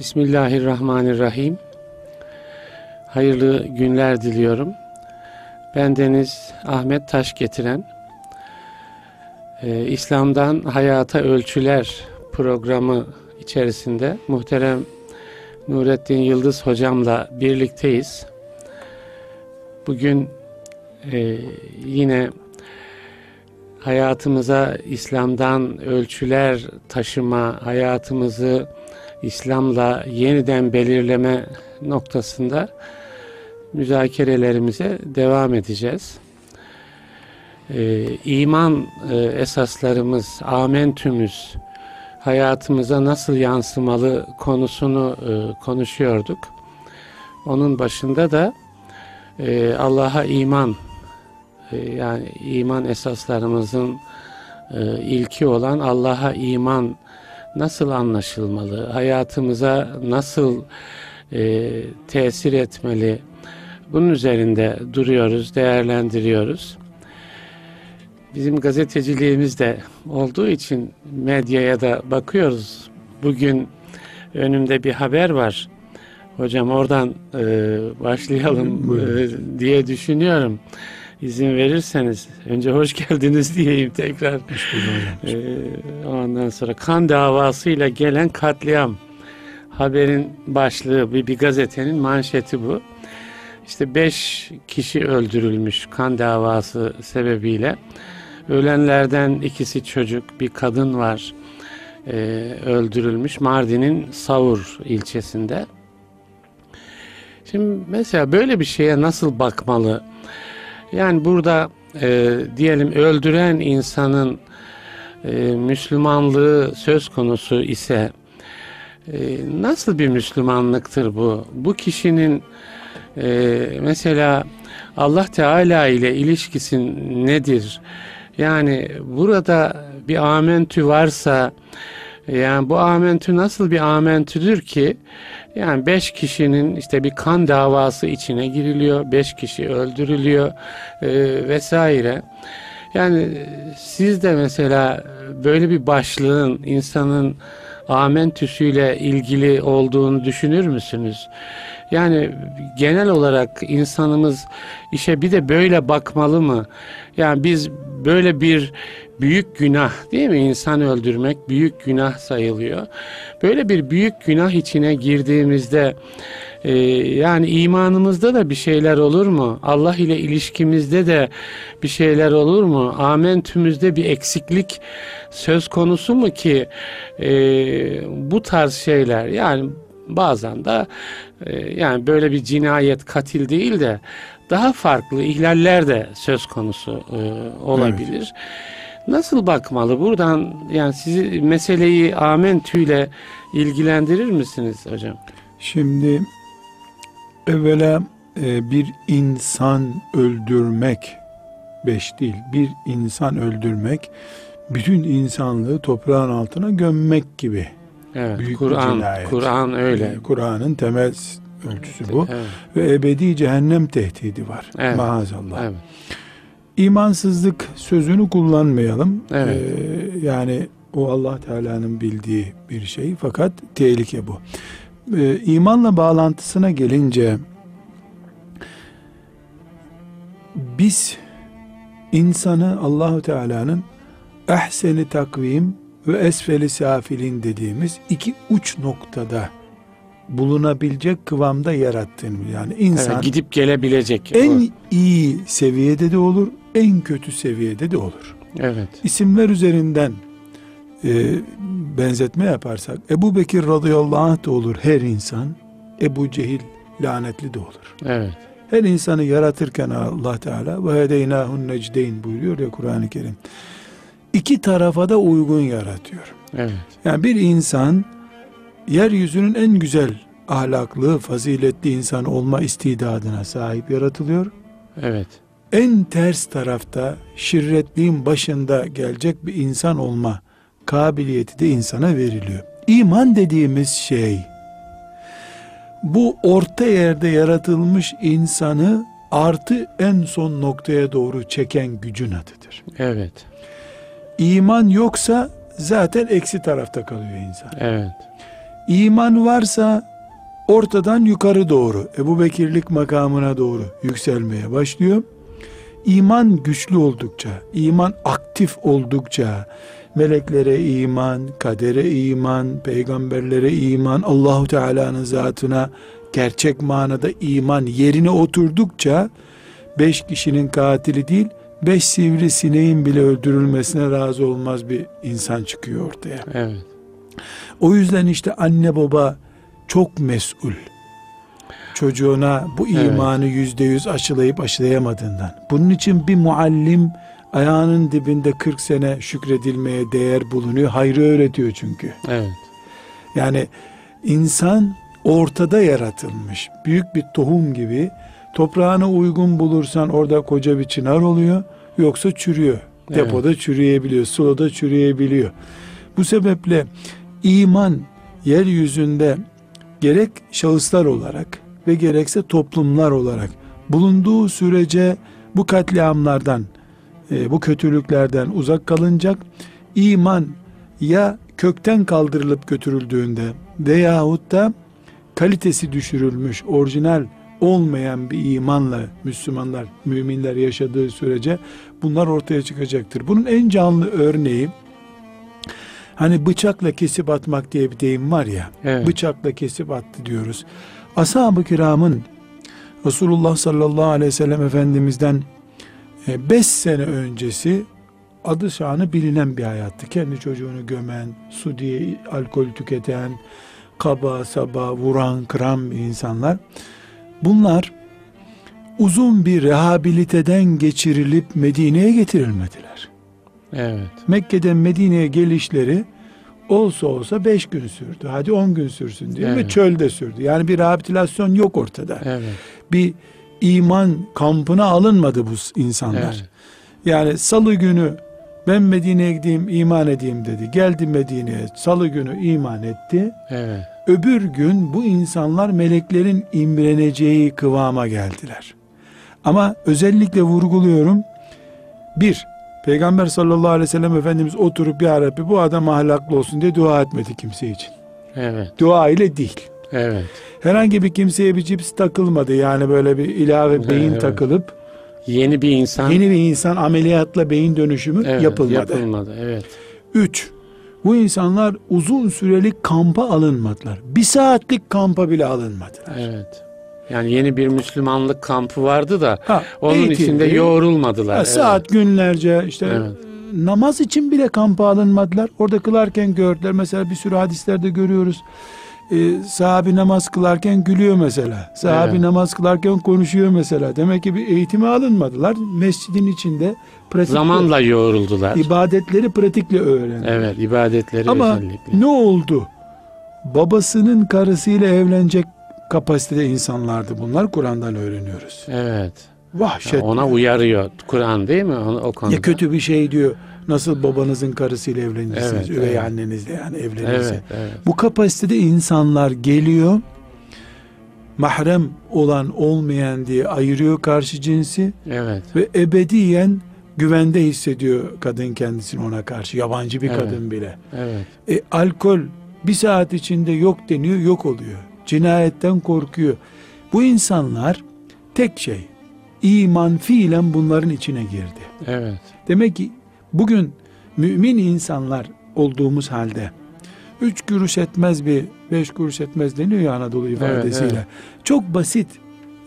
Bismillahirrahmanirrahim. Hayırlı günler diliyorum. Ben Deniz Ahmet Taş getiren e, İslam'dan Hayata Ölçüler programı içerisinde muhterem Nurettin Yıldız hocamla birlikteyiz. Bugün e, yine hayatımıza İslam'dan ölçüler taşıma, hayatımızı İslam'la yeniden belirleme noktasında müzakerelerimize devam edeceğiz. Ee, iman e, esaslarımız, amentümüz hayatımıza nasıl yansımalı konusunu e, konuşuyorduk. Onun başında da e, Allah'a iman e, yani iman esaslarımızın e, ilki olan Allah'a iman nasıl anlaşılmalı, hayatımıza nasıl e, tesir etmeli, bunun üzerinde duruyoruz, değerlendiriyoruz. Bizim gazeteciliğimiz de olduğu için medyaya da bakıyoruz. Bugün önümde bir haber var. Hocam oradan e, başlayalım e, diye düşünüyorum. İzin verirseniz önce hoş geldiniz diyeyim tekrar. Ee, ondan sonra kan davasıyla gelen katliam haberin başlığı bir, bir gazetenin manşeti bu. İşte beş kişi öldürülmüş kan davası sebebiyle. Ölenlerden ikisi çocuk, bir kadın var e, öldürülmüş Mardin'in Savur ilçesinde. Şimdi mesela böyle bir şeye nasıl bakmalı? Yani burada e, diyelim öldüren insanın e, Müslümanlığı söz konusu ise e, nasıl bir Müslümanlıktır bu? Bu kişinin e, mesela Allah Teala ile ilişkisi nedir? Yani burada bir amentü varsa yani bu amentü nasıl bir amentüdür ki yani beş kişinin işte bir kan davası içine giriliyor, beş kişi öldürülüyor e, vesaire. Yani siz de mesela böyle bir başlığın insanın amentüsüyle ilgili olduğunu düşünür müsünüz? Yani genel olarak insanımız işe bir de böyle bakmalı mı? Yani biz böyle bir büyük günah değil mi? İnsan öldürmek büyük günah sayılıyor. Böyle bir büyük günah içine girdiğimizde e, yani imanımızda da bir şeyler olur mu? Allah ile ilişkimizde de bir şeyler olur mu? Amentümüzde bir eksiklik söz konusu mu ki e, bu tarz şeyler yani bazen de e, yani böyle bir cinayet katil değil de daha farklı ihlaller de söz konusu e, olabilir. Evet. Nasıl bakmalı? Buradan yani sizi meseleyi amentüyle ilgilendirir misiniz hocam? Şimdi evvela e, bir insan öldürmek beş değil bir insan öldürmek bütün insanlığı toprağın altına gömmek gibi. Evet, Büyük Kur'an Kur'an öyle. Yani Kur'an'ın temel ölçüsü bu. Evet. Ve ebedi cehennem tehdidi var. Evet. Maazallah. Evet. İmansızlık sözünü kullanmayalım. Evet. Ee, yani o Allah Teala'nın bildiği bir şey fakat tehlike bu. Ee, imanla bağlantısına gelince biz insanı Allahu Teala'nın ehseni takvim ve esfeli safilin dediğimiz iki uç noktada bulunabilecek kıvamda yarattığını yani insan evet, gidip gelebilecek en o. iyi seviyede de olur en kötü seviyede de olur. Evet. İsimler üzerinden e, benzetme yaparsak Ebu Bekir radıyallahu anh da olur her insan Ebu Cehil lanetli de olur. Evet. Her insanı yaratırken Allah Teala ve hedeynâhun necdeyn buyuruyor ya Kur'an-ı Kerim. İki tarafa da uygun yaratıyor. Evet. Yani bir insan yeryüzünün en güzel ahlaklı, faziletli insan olma istidadına sahip yaratılıyor. Evet. En ters tarafta şirretliğin başında gelecek bir insan olma kabiliyeti de insana veriliyor. İman dediğimiz şey bu orta yerde yaratılmış insanı artı en son noktaya doğru çeken gücün adıdır. Evet. İman yoksa zaten eksi tarafta kalıyor insan. Evet. İman varsa ortadan yukarı doğru Ebu Bekirlik makamına doğru yükselmeye başlıyor. İman güçlü oldukça, iman aktif oldukça, meleklere iman, kadere iman, peygamberlere iman, Allahu Teala'nın zatına gerçek manada iman yerine oturdukça beş kişinin katili değil, beş sivri sineğin bile öldürülmesine razı olmaz bir insan çıkıyor ortaya. Evet. O yüzden işte anne baba çok mesul. Çocuğuna bu imanı yüzde yüz aşılayıp aşılayamadığından. Bunun için bir muallim ayağının dibinde 40 sene şükredilmeye değer bulunuyor. Hayrı öğretiyor çünkü. Evet. Yani insan ortada yaratılmış. Büyük bir tohum gibi toprağına uygun bulursan orada koca bir çınar oluyor. Yoksa çürüyor. Evet. Depoda çürüyebiliyor. Sulada çürüyebiliyor. Bu sebeple iman yeryüzünde gerek şahıslar olarak ve gerekse toplumlar olarak bulunduğu sürece bu katliamlardan, e, bu kötülüklerden uzak kalınacak. İman ya kökten kaldırılıp götürüldüğünde veyahut da kalitesi düşürülmüş, orijinal olmayan bir imanla Müslümanlar, müminler yaşadığı sürece bunlar ortaya çıkacaktır. Bunun en canlı örneği hani bıçakla kesip atmak diye bir deyim var ya. Evet. Bıçakla kesip attı diyoruz. Ashab-ı kiramın Resulullah sallallahu aleyhi ve sellem Efendimiz'den 5 sene öncesi adı şanı bilinen bir hayattı. Kendi çocuğunu gömen, su diye alkol tüketen, kaba saba vuran, kıran insanlar. Bunlar uzun bir rehabiliteden geçirilip Medine'ye getirilmediler. Evet. Mekke'den Medine'ye gelişleri olsa olsa beş gün sürdü. Hadi on gün sürsün diye ve Evet. çölde sürdü. Yani bir rehabilitasyon yok ortada. Evet. Bir iman kampına alınmadı bu insanlar. Evet. Yani salı günü ben Medine'ye gideyim iman edeyim dedi. Geldi Medine'ye salı günü iman etti. Evet. Öbür gün bu insanlar meleklerin imreneceği kıvama geldiler. Ama özellikle vurguluyorum. Bir, Peygamber sallallahu aleyhi ve sellem Efendimiz oturup ya Rabbi bu adam ahlaklı olsun diye dua etmedi kimse için. Evet. Dua ile değil. Evet. Herhangi bir kimseye bir cips takılmadı. Yani böyle bir ilave beyin Evet. takılıp Yeni bir insan yeni bir insan ameliyatla beyin dönüşümü Evet, yapılmadı. Yapılmadı. Evet. Üç, bu insanlar uzun süreli kampa alınmadılar. Bir saatlik kampa bile alınmadılar. Evet. Yani yeni bir Müslümanlık kampı vardı da Ha, onun eğitildi. içinde yoğrulmadılar. Ha, Evet. saat günlerce işte Evet. namaz için bile kampa alınmadılar. Orada kılarken gördüler. Mesela bir sürü hadislerde görüyoruz. Ee, sahabi namaz kılarken gülüyor mesela. Sahabi Evet. namaz kılarken konuşuyor mesela. Demek ki bir eğitime alınmadılar. Mescidin içinde pratikle, Zamanla yoğruldular. ibadetleri pratikle öğrendiler. Evet, ibadetleri Ama özellikle. ne oldu? Babasının karısıyla evlenecek kapasitede insanlardı bunlar. Kur'an'dan öğreniyoruz. Evet. Vahşet. Ona uyarıyor Kur'an değil mi? O, o konuda. Ya kötü bir şey diyor. Nasıl babanızın karısıyla evlenirsiniz? Evet, Üvey evet. annenizle yani evlenirse. Evet, evet. Bu kapasitede insanlar geliyor. Mahrem olan olmayan diye ayırıyor karşı cinsi Evet. ve ebediyen güvende hissediyor kadın kendisini ona karşı. Yabancı bir Evet. kadın bile. Evet. E, alkol bir saat içinde yok deniyor, yok oluyor. Cinayetten korkuyor. Bu insanlar tek şey, iman fiilen bunların içine girdi. Evet. Demek ki bugün mümin insanlar olduğumuz halde üç kuruş etmez bir beş kuruş etmez deniyor ya Anadolu ifadesiyle. evet. Çok basit,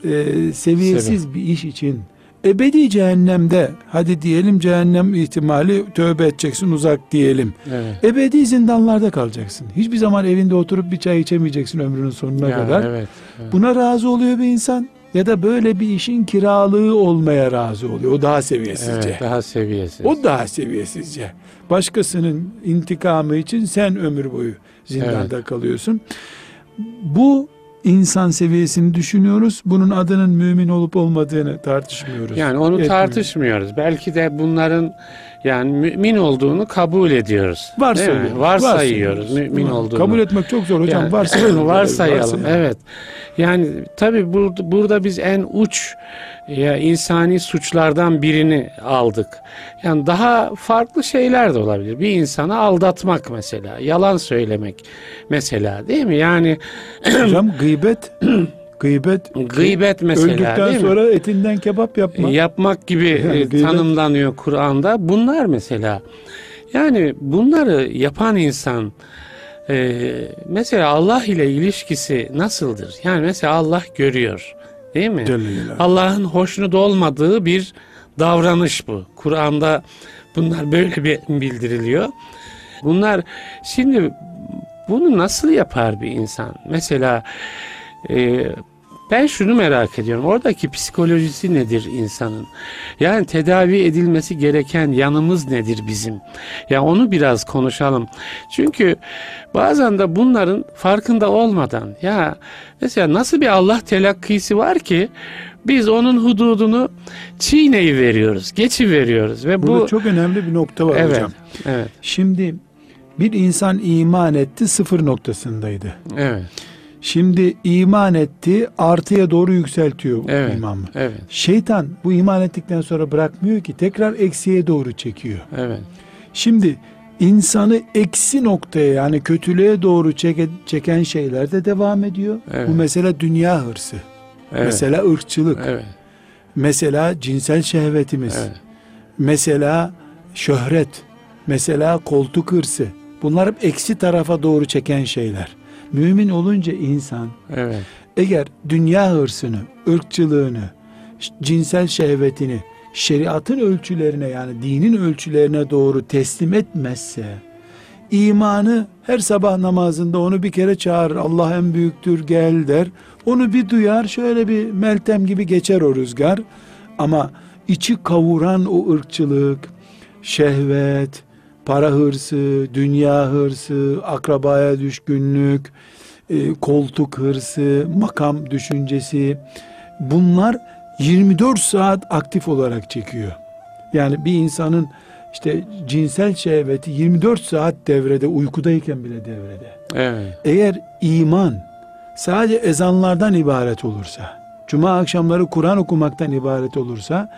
e, seviyesiz bir iş için ebedi cehennemde hadi diyelim cehennem ihtimali tövbe edeceksin uzak diyelim. Evet. Ebedi zindanlarda kalacaksın. Hiçbir zaman evinde oturup bir çay içemeyeceksin ömrünün sonuna Yani kadar. Evet. evet. Buna razı oluyor bir insan ya da böyle bir işin kiralığı olmaya razı oluyor. O daha seviyesizce. Evet, daha seviyesiz. O daha seviyesizce. Başkasının intikamı için sen ömür boyu zindanda kalıyorsun. Bu insan seviyesini düşünüyoruz. Bunun adının mümin olup olmadığını tartışmıyoruz. Yani onu Etmiyoruz. tartışmıyoruz. Belki de bunların yani mümin olduğunu kabul ediyoruz. Varsayıyoruz. Varsayıyoruz mümin Var. olduğunu. Kabul etmek çok zor hocam. Yani, varsayalım. varsayalım. Varsayalım. Evet. Yani tabii burada, burada biz en uç ya insani suçlardan birini aldık. Yani daha farklı şeyler de olabilir. Bir insanı aldatmak mesela, yalan söylemek mesela değil mi? Yani Hocam gıybet gıybet gıybet mesela öldükten değil mi? sonra etinden kebap yapma. yapmak gibi Yani e, tanımlanıyor Kur'an'da. Bunlar mesela yani bunları yapan insan e, mesela Allah ile ilişkisi nasıldır? Yani mesela Allah görüyor değil mi? Allah'ın hoşnut olmadığı bir davranış bu. Kur'an'da bunlar böyle bir bildiriliyor. Bunlar şimdi bunu nasıl yapar bir insan? Mesela e, ben şunu merak ediyorum. Oradaki psikolojisi nedir insanın? Yani tedavi edilmesi gereken yanımız nedir bizim? Ya onu biraz konuşalım. Çünkü bazen de bunların farkında olmadan ya mesela nasıl bir Allah telakkisi var ki biz onun hududunu çiğneyi veriyoruz, geçi veriyoruz ve Burada bu çok önemli bir nokta var evet, hocam. evet, Şimdi bir insan iman etti sıfır noktasındaydı. evet, Şimdi iman etti artıya doğru yükseltiyor Evet. imamı. evet, Şeytan bu iman ettikten sonra bırakmıyor ki tekrar eksiye doğru çekiyor. evet, Şimdi insanı eksi noktaya yani kötülüğe doğru çeke- çeken şeyler de devam ediyor. Evet. Bu mesela dünya hırsı, evet, mesela ırkçılık, evet, mesela cinsel şehvetimiz, evet, mesela şöhret, mesela koltuk hırsı. Bunlar hep eksi tarafa doğru çeken şeyler. Mümin olunca insan evet, eğer dünya hırsını, ırkçılığını, cinsel şehvetini şeriatın ölçülerine yani dinin ölçülerine doğru teslim etmezse imanı her sabah namazında onu bir kere çağırır. Allah en büyüktür gel der. Onu bir duyar şöyle bir meltem gibi geçer o rüzgar. Ama içi kavuran o ırkçılık, şehvet, para hırsı, dünya hırsı, akrabaya düşkünlük, e, koltuk hırsı, makam düşüncesi bunlar 24 saat aktif olarak çekiyor. Yani bir insanın işte cinsel şehveti 24 saat devrede, uykudayken bile devrede. evet, Eğer iman sadece ezanlardan ibaret olursa, cuma akşamları Kur'an okumaktan ibaret olursa,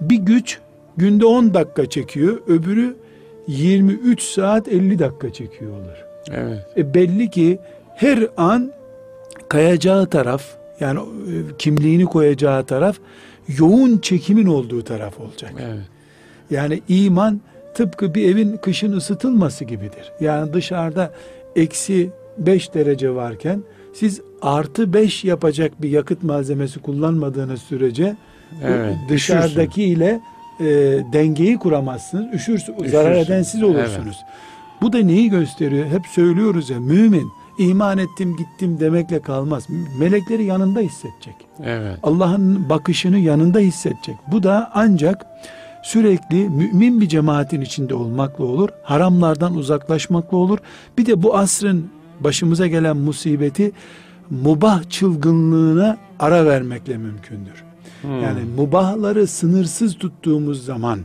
bir güç günde 10 dakika çekiyor, öbürü 23 saat 50 dakika çekiyor olur. evet, E belli ki her an kayacağı taraf yani e, kimliğini koyacağı taraf yoğun çekimin olduğu taraf olacak. evet, Yani iman tıpkı bir evin kışın ısıtılması gibidir. Yani dışarıda eksi 5 derece varken siz artı 5 yapacak bir yakıt malzemesi kullanmadığınız sürece evet. dışarıdaki ile e, dengeyi kuramazsınız. Üşürsünüz. Zarar Üşürsün. eden siz olursunuz. Bu da neyi gösteriyor? Hep söylüyoruz ya mümin iman ettim gittim demekle kalmaz. Melekleri yanında hissedecek. Evet, Allah'ın bakışını yanında hissedecek. Bu da ancak sürekli mümin bir cemaatin içinde olmakla olur. Haramlardan uzaklaşmakla olur. Bir de bu asrın başımıza gelen musibeti mubah çılgınlığına ara vermekle mümkündür. Hmm. Yani mubahları sınırsız tuttuğumuz zaman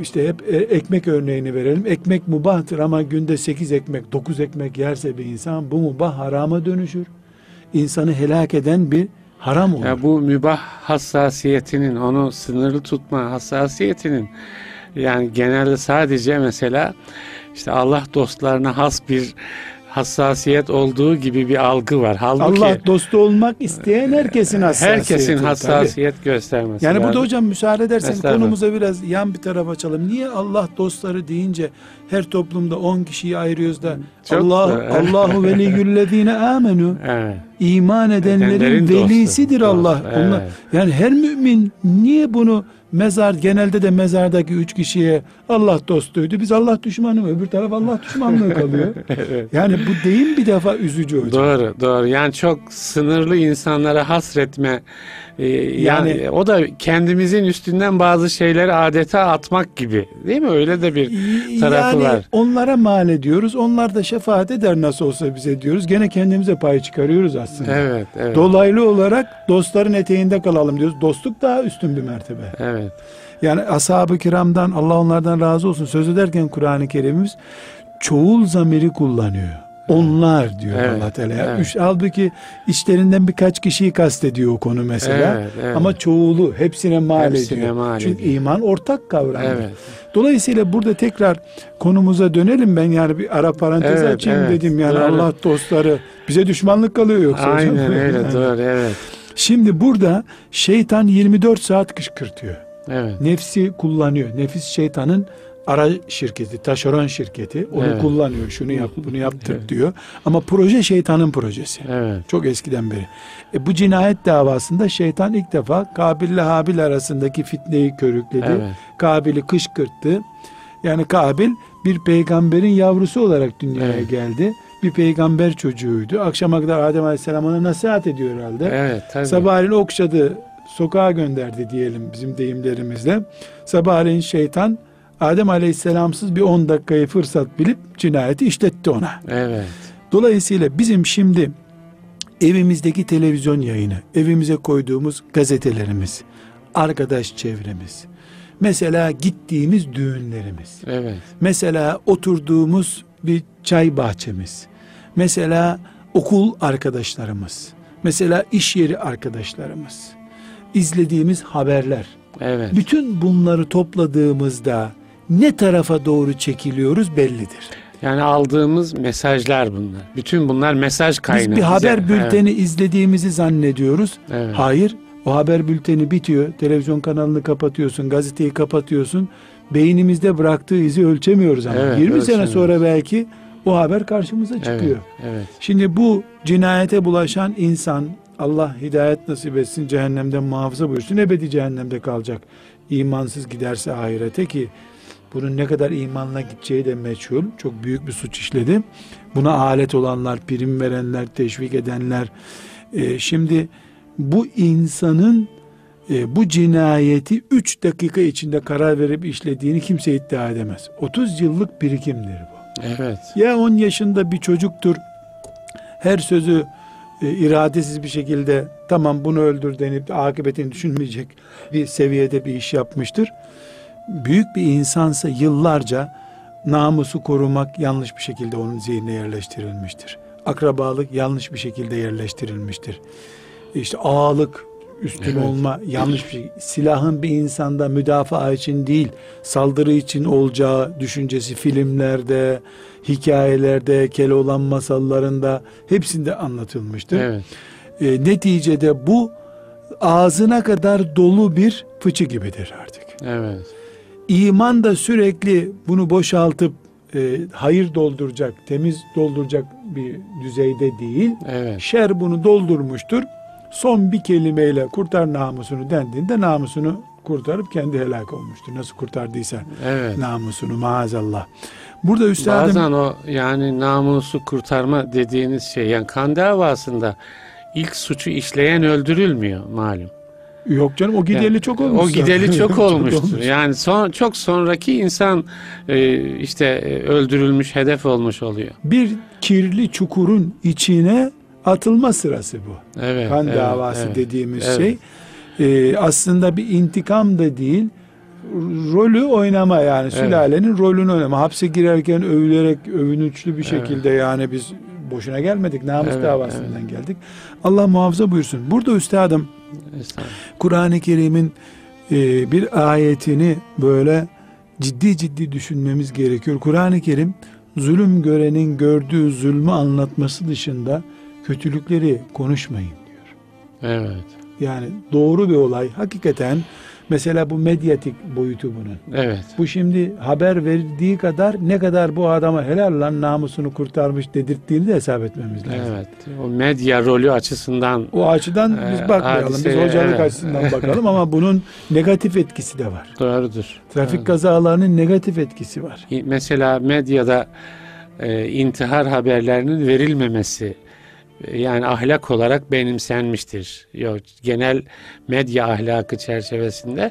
işte hep e, ekmek örneğini verelim. Ekmek mubahtır ama günde 8 ekmek, 9 ekmek yerse bir insan bu mubah harama dönüşür. İnsanı helak eden bir haram olur. Ya bu mübah hassasiyetinin, onu sınırlı tutma hassasiyetinin yani genelde sadece mesela işte Allah dostlarına has bir hassasiyet olduğu gibi bir algı var. Halbuki Allah dostu olmak isteyen herkesin hassasiyeti. herkesin tabii. hassasiyet göstermesi Yani burada lazım. hocam müsaade edersen konumuza biraz yan bir tarafa açalım. Niye Allah dostları deyince her toplumda 10 kişiyi ayırıyoruz da Çok Allah doğru. Allahu veliyyüllezine amenu Evet. İman edenlerin Edenlerin velisidir Dostu, Allah. Onlar, evet. yani her mümin niye bunu mezar genelde de mezardaki üç kişiye Allah dostuydu. Biz Allah düşmanı mı? Öbür taraf Allah düşmanlığı kalıyor. Yani bu deyim bir defa üzücü hocam. Doğru, doğru. Yani çok sınırlı insanlara hasretme Ee, yani, yani o da kendimizin üstünden bazı şeyleri adeta atmak gibi. Değil mi? Öyle de bir tarafı yani var. onlara mal ediyoruz. Onlar da şefaat eder nasıl olsa bize diyoruz. Gene kendimize pay çıkarıyoruz aslında. Evet, evet. Dolaylı olarak dostların eteğinde kalalım diyoruz. Dostluk daha üstün bir mertebe. Evet. Yani ashab-ı kiramdan Allah onlardan razı olsun söz ederken Kur'an-ı Kerim'imiz çoğul zamiri kullanıyor. Onlar diyor Evet, Allah Teala. evet. Üç, halbuki içlerinden birkaç kişiyi kastediyor o konu mesela. Evet, evet. Ama çoğulu hepsine mal Hepsine ediyor. mal Çünkü ediyor. iman ortak kavram. Evet. Dolayısıyla burada tekrar konumuza dönelim ben yani bir ara parantez Evet, açayım evet. dedim yani Doğru. Allah dostları bize düşmanlık kalıyor yoksa hocam. Aynen öyle Yani. doğru evet. Şimdi burada şeytan 24 saat kışkırtıyor. Evet. Nefsi kullanıyor. Nefis şeytanın ara şirketi, taşeron şirketi. Onu Evet. kullanıyor. Şunu yap, bunu yaptır Evet. diyor. Ama proje şeytanın projesi. Evet. Çok eskiden beri. E, bu cinayet davasında şeytan ilk defa Kabil ile Habil arasındaki fitneyi körükledi. Evet. Kabil'i kışkırttı. Yani Kabil bir peygamberin yavrusu olarak dünyaya Evet. geldi. Bir peygamber çocuğuydu. Akşama kadar Adem Aleyhisselam ona nasihat ediyor herhalde. Evet tabii. Sabahleyin okşadı, sokağa gönderdi diyelim bizim deyimlerimizle. Sabahleyin şeytan Adem Aleyhisselamsız bir 10 dakikayı fırsat bilip cinayeti işletti ona. Evet. Dolayısıyla bizim şimdi evimizdeki televizyon yayını, evimize koyduğumuz gazetelerimiz, arkadaş çevremiz, mesela gittiğimiz düğünlerimiz, Evet. mesela oturduğumuz bir çay bahçemiz, mesela okul arkadaşlarımız, mesela iş yeri arkadaşlarımız, izlediğimiz haberler, Evet. bütün bunları topladığımızda ne tarafa doğru çekiliyoruz bellidir. Yani aldığımız mesajlar bunlar. Bütün bunlar mesaj kaynağı. Biz bir haber bülteni izlediğimizi zannediyoruz. Evet. Hayır, o haber bülteni bitiyor. Televizyon kanalını kapatıyorsun, gazeteyi kapatıyorsun. Beynimizde bıraktığı izi ölçemiyoruz ama. Evet, 20 sene ölçemiyoruz. sonra belki o haber karşımıza Evet. çıkıyor. Evet. Şimdi bu cinayete bulaşan insan Allah hidayet nasip etsin cehennemden muhafaza buyursun ebedi cehennemde kalacak. İmansız giderse ahirete ki bunun ne kadar imanla gideceği de meçhul. Çok büyük bir suç işledi. Buna alet olanlar, prim verenler, teşvik edenler. Ee, şimdi bu insanın e, bu cinayeti 3 dakika içinde karar verip işlediğini kimse iddia edemez. 30 yıllık birikimdir bu. Evet. Ya 10 yaşında bir çocuktur. Her sözü e, iradesiz bir şekilde tamam bunu öldür denip de akıbetini düşünmeyecek bir seviyede bir iş yapmıştır. Büyük bir insansa yıllarca namusu korumak yanlış bir şekilde onun zihnine yerleştirilmiştir. Akrabalık yanlış bir şekilde yerleştirilmiştir. İşte ağalık, üstün Evet. olma yanlış bir şey. Silahın bir insanda müdafaa için değil, saldırı için olacağı düşüncesi filmlerde, hikayelerde, Keloğlan masallarında hepsinde anlatılmıştır. Evet. E, neticede bu ağzına kadar dolu bir fıçı gibidir artık. Evet. İman da sürekli bunu boşaltıp e, hayır dolduracak, temiz dolduracak bir düzeyde değil. Evet. Şer bunu doldurmuştur. Son bir kelimeyle kurtar namusunu dendiğinde namusunu kurtarıp kendi helak olmuştur. Nasıl kurtardıysa Evet. namusunu maazallah. Burada üstadım Bazen o yani namusu kurtarma dediğiniz şey yani kan davasında ilk suçu işleyen öldürülmüyor malum. Yok canım o gideli Yani çok olmuş. O gideli çok olmuştur. olmuş. Yani son, çok sonraki insan e, işte e, öldürülmüş hedef olmuş oluyor. Bir kirli çukurun içine atılma sırası bu. Evet. kan evet, davası evet. dediğimiz Evet. şey e, aslında bir intikam da değil rolü oynama yani sülalenin rolünü oynama hapse girerken övülerek övünüçlü bir şekilde yani biz boşuna gelmedik namus Evet, davasından geldik Allah muhafaza buyursun burada üstadım. Kur'an-ı Kerim'in e, bir ayetini böyle ciddi ciddi düşünmemiz gerekiyor. Kur'an-ı Kerim zulüm görenin gördüğü zulmü anlatması dışında kötülükleri konuşmayın diyor. Evet. Yani doğru bir olay hakikaten mesela bu medyatik boyutu bunun. Evet. Bu şimdi haber verdiği kadar ne kadar bu adama helal lan namusunu kurtarmış dedirttiğini de hesap etmemiz lazım. Evet. O medya rolü açısından O açıdan biz Ee, bakmayalım. Biz hadiseye, hocalık evet. açısından bakalım ama bunun negatif etkisi de var. doğrudur. Trafik Evet. kazalarının negatif etkisi var. Mesela medyada e, intihar haberlerinin verilmemesi yani ahlak olarak benimsenmiştir. Yok genel medya ahlakı çerçevesinde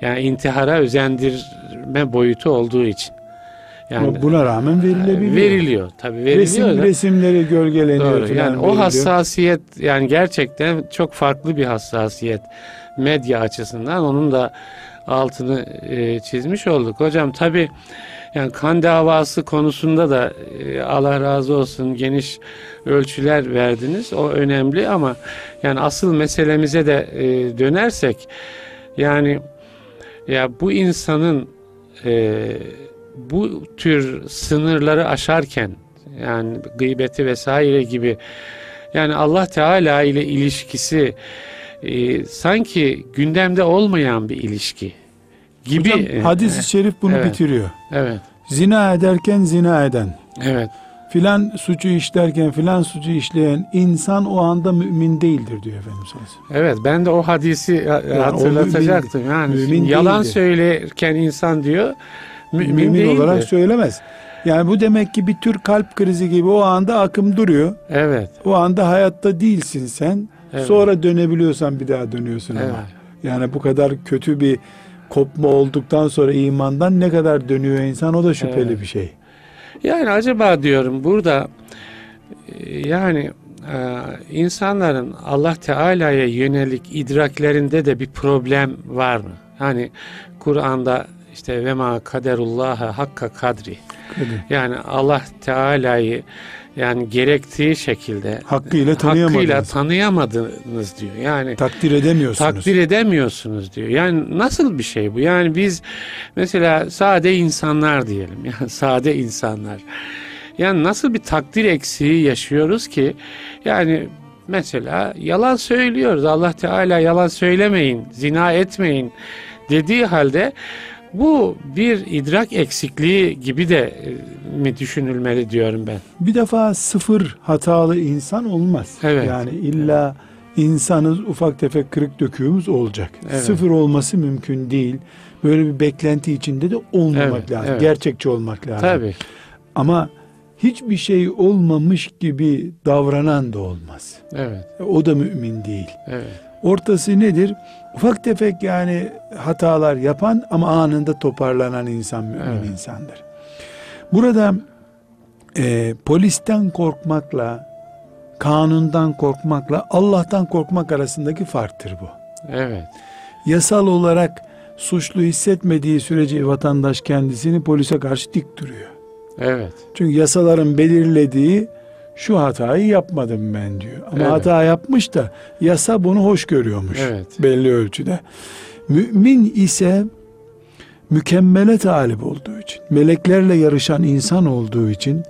yani intihara özendirme boyutu olduğu için. Yani Ama buna rağmen verilebiliyor. veriliyor tabii veriliyor Resim, da. resimleri gölgeleniyor Doğru. Yani o veriliyor. hassasiyet yani gerçekten çok farklı bir hassasiyet medya açısından onun da altını e, çizmiş olduk. Hocam tabi yani kan davası konusunda da e, Allah razı olsun geniş ölçüler verdiniz. O önemli ama yani asıl meselemize de e, dönersek yani ya bu insanın e, bu tür sınırları aşarken yani gıybeti vesaire gibi yani Allah Teala ile ilişkisi e, sanki gündemde olmayan bir ilişki gibi. Hocam, E, hadis-i şerif bunu evet. bitiriyor. Evet, Zina ederken zina eden, evet, filan suçu işlerken filan suçu işleyen insan o anda mümin değildir diyor Efendimiz evet. Ben de o hadisi ha- o hatırlatacaktım. Yani mümin yalan değildi. söylerken insan diyor mümin, Mümin değildir. olarak söylemez. Yani bu demek ki bir tür kalp krizi gibi o anda akım duruyor. Evet, O anda hayatta değilsin sen. Evet. Sonra dönebiliyorsan bir daha dönüyorsun evet. ama. Yani bu kadar kötü bir kopma olduktan sonra imandan ne kadar dönüyor insan o da şüpheli Evet. bir şey. Yani acaba diyorum burada yani e, insanların Allah Teala'ya yönelik idraklerinde de bir problem var mı? Hani Kur'an'da işte ve ma kaderullaha hakka kadri. Yani Allah Teala'yı yani gerektiği şekilde Hakkıyla tanıyamadınız. hakkıyla tanıyamadınız diyor. Yani Takdir edemiyorsunuz. takdir edemiyorsunuz diyor. Yani nasıl bir şey bu? Yani biz mesela sade insanlar diyelim. Yani sade insanlar. Yani nasıl bir takdir eksiği yaşıyoruz ki? Yani mesela yalan söylüyoruz. Allah Teala yalan söylemeyin, zina etmeyin dediği halde bu bir idrak eksikliği gibi de e, mi düşünülmeli diyorum ben. Bir defa sıfır hatalı insan olmaz. Evet. Yani illa insanız ufak tefek kırık döküğümüz olacak. Evet. Sıfır olması mümkün değil. Böyle bir beklenti içinde de olmamak Evet, lazım. evet. Gerçekçi olmak lazım. Tabii. Ama hiçbir şey olmamış gibi davranan da olmaz. Evet. O da mümin değil. Evet. Ortası nedir? Ufak tefek yani hatalar yapan ama anında toparlanan insan mümin Evet. insandır. Burada e, polisten korkmakla, kanundan korkmakla Allah'tan korkmak arasındaki farktır bu. Evet. Yasal olarak suçlu hissetmediği sürece vatandaş kendisini polise karşı dik duruyor. Evet. Çünkü yasaların belirlediği şu hatayı yapmadım ben diyor. Ama Evet. hata yapmış da yasa bunu hoş görüyormuş Evet. belli ölçüde. Mümin ise mükemmele talip olduğu için, meleklerle yarışan insan olduğu için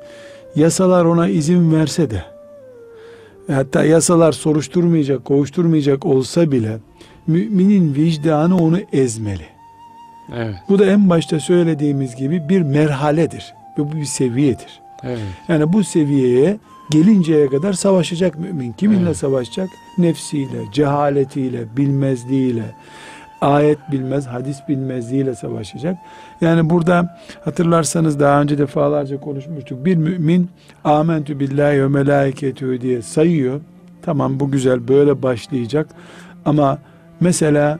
yasalar ona izin verse de hatta yasalar soruşturmayacak, kovuşturmayacak olsa bile müminin vicdanı onu ezmeli. Evet. Bu da en başta söylediğimiz gibi bir merhaledir ve bu bir seviyedir. Evet. Yani bu seviyeye gelinceye kadar savaşacak mümin. Kiminle Evet. savaşacak? Nefsiyle, cehaletiyle, bilmezliğiyle, ayet bilmez, hadis bilmezliğiyle savaşacak. Yani burada hatırlarsanız daha önce defalarca konuşmuştuk. Bir mümin amentü billahi ve melaiketü diye sayıyor. Tamam bu güzel böyle başlayacak. Ama mesela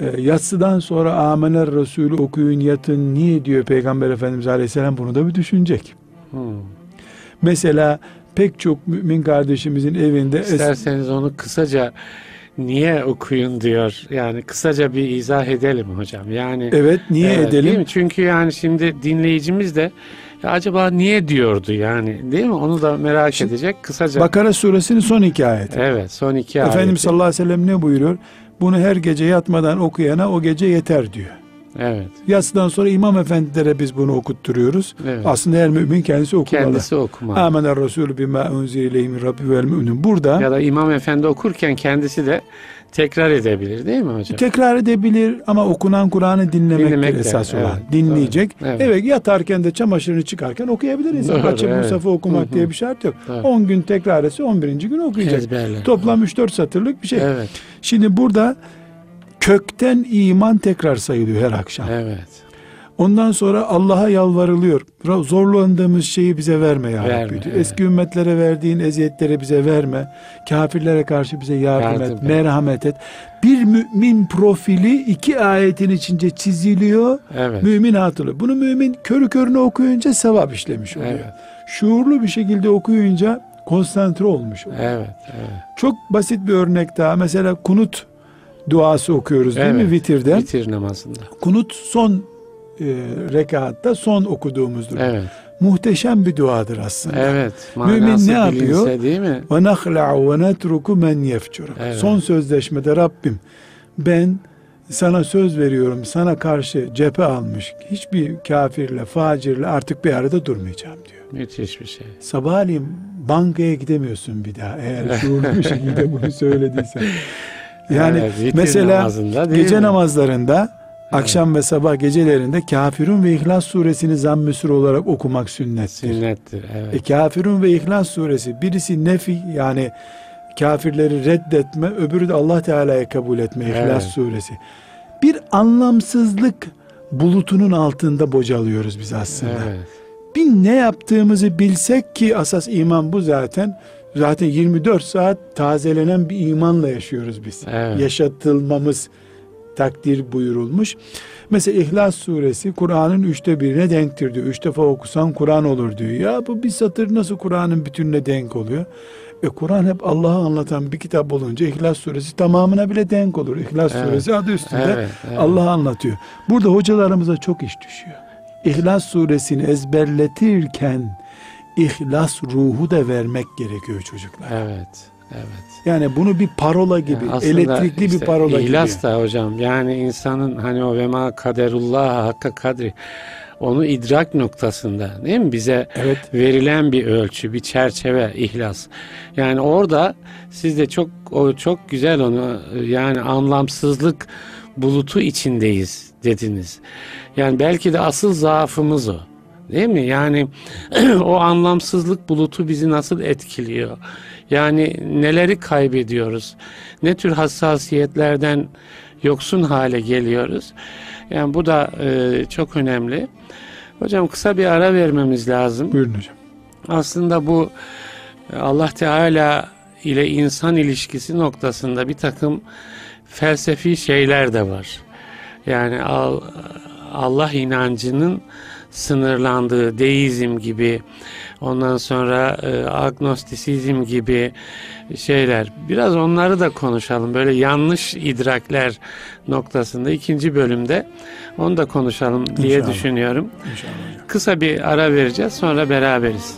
e, yatsıdan sonra amener Resulü okuyun yatın niye diyor Peygamber Efendimiz Aleyhisselam bunu da bir düşünecek. Hmm. Mesela pek çok mümin kardeşimizin evinde İsterseniz onu kısaca niye okuyun diyor. Yani kısaca bir izah edelim hocam. Yani evet niye değil edelim? mi? Çünkü yani şimdi dinleyicimiz de ya acaba niye diyordu yani değil mi? Onu da merak Şimdi edecek. Kısaca. Bakara suresinin son iki ayeti. Evet son iki Efendimiz ayeti. sallallahu aleyhi ve sellem ne buyuruyor? Bunu her gece yatmadan okuyana o gece yeter diyor. Evet. Yatsıdan sonra imam efendilere biz bunu okutturuyoruz. Evet. Aslında her mümin kendisi okumalı. Kendisi okumalı. Amener Resulü bima unzile ileyhi rabbi vel mü'minun. Burada Ya da imam efendi okurken kendisi de tekrar edebilir değil mi hocam? tekrar edebilir ama okunan Kur'an'ı Dinlemek de, esas olan. evet, Dinleyecek. doğru, evet. Evet. yatarken de çamaşırını çıkarken okuyabilir insan. Doğru, Açıp evet. Musaf'ı okumak Hı hı. diye bir şart yok. Doğru. 10 gün tekrar etse 11. gün okuyacak. Ezberler. Toplam 3-4 satırlık bir şey. Evet. Şimdi burada kökten iman tekrar sayılıyor her akşam. Evet. Ondan sonra Allah'a yalvarılıyor. Zorlandığımız şeyi bize verme ya Verme, Rabbi evet. Eski ümmetlere verdiğin eziyetleri bize verme. Kafirlere karşı bize yardım, Yardım et, et. merhamet et. Bir mümin profili iki ayetin içinde çiziliyor. Evet. Mümin hatırlıyor. Bunu mümin körü körüne okuyunca sevap işlemiş oluyor. Evet. Şuurlu bir şekilde okuyunca konsantre olmuş oluyor. Evet. Evet. Çok basit bir örnek daha. Mesela kunut duası okuyoruz değil mi Evet. vitirde? Vitir namazında. Kunut son e, rekatta son okuduğumuzdur. Evet. Muhteşem bir duadır aslında. Evet. Mümin ne yapıyor? değil mi? Ve nahla'u ve netruku men yefcur. Evet. Son sözleşmede Rabbim ben sana söz veriyorum sana karşı cephe almış hiçbir kafirle facirle artık bir arada durmayacağım diyor. Müthiş bir şey. Sabahleyin bankaya gidemiyorsun bir daha eğer şuurlu bir şekilde bunu söylediysen. Yani Evet, mesela namazında gece mi? namazlarında akşam ve sabah gecelerinde Kafirun ve İhlas suresini zamm-ı olarak okumak sünnettir. Sünnettir. Evet. E, Kafirun ve İhlas suresi birisi nefi yani kafirleri reddetme öbürü de Allah Teala'ya kabul etme İhlas Evet. suresi. Bir anlamsızlık bulutunun altında bocalıyoruz biz aslında. Evet. Bir ne yaptığımızı bilsek ki asas iman bu zaten. Zaten 24 saat tazelenen bir imanla yaşıyoruz biz. Evet. Yaşatılmamız takdir buyurulmuş. Mesela İhlas suresi Kur'an'ın üçte birine denktir diyor. Üç defa okusan Kur'an olur diyor. Ya bu bir satır nasıl Kur'an'ın bütününe denk oluyor? E Kur'an hep Allah'ı anlatan bir kitap olunca İhlas suresi tamamına bile denk olur. İhlas Evet. suresi adı üstünde Evet, evet. Allah'ı anlatıyor. Burada hocalarımıza çok iş düşüyor. İhlas suresini ezberletirken İhlas ruhu da vermek gerekiyor çocuklar. Evet. Evet. Yani bunu bir parola gibi, Yani elektrikli bir işte parola ihlas gibi. da hocam yani insanın hani o vema kaderullah hakka kadri onu idrak noktasında değil mi bize Evet. verilen bir ölçü, bir çerçeve ihlas. Yani orada siz de çok o çok güzel onu yani anlamsızlık bulutu içindeyiz dediniz. Yani belki de asıl zaafımız o. Değil mi? Yani o anlamsızlık bulutu bizi nasıl etkiliyor? Yani neleri kaybediyoruz? Ne tür hassasiyetlerden yoksun hale geliyoruz? Yani bu da e, çok önemli. Hocam kısa bir ara vermemiz lazım. Buyurun hocam. Aslında bu e, Allah Teala ile insan ilişkisi noktasında bir takım felsefi şeyler de var. Yani al- Allah inancının sınırlandığı deizm gibi ondan sonra e, agnostisizm gibi şeyler. Biraz onları da konuşalım. Böyle yanlış idrakler noktasında ikinci bölümde onu da konuşalım diye İnşallah. düşünüyorum. İnşallah. Kısa bir ara vereceğiz sonra beraberiz.